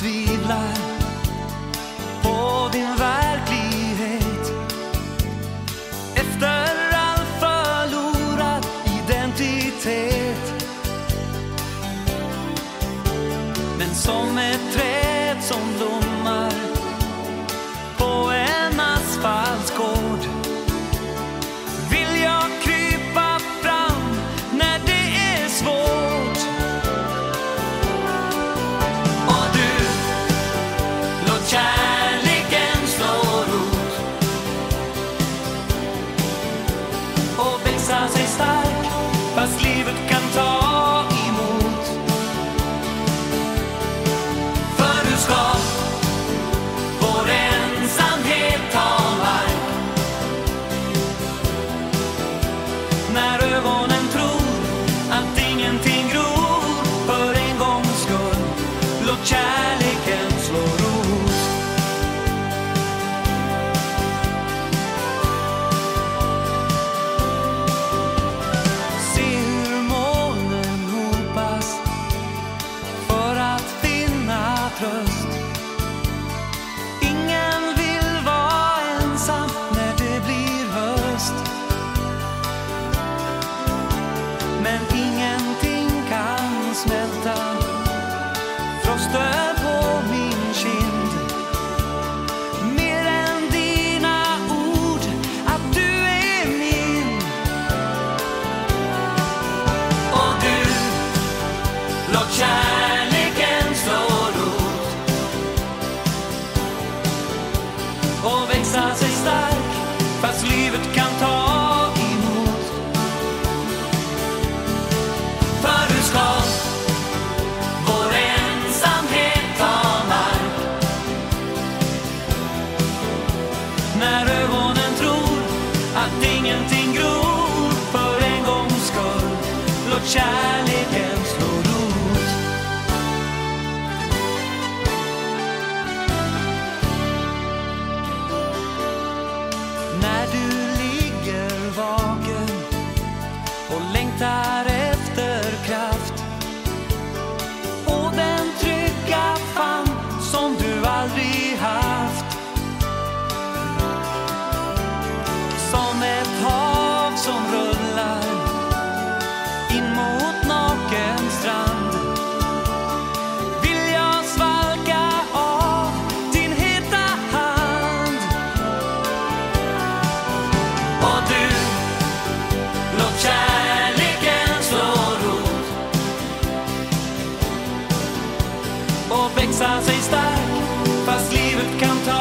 Att du när kärlekens lov fast livet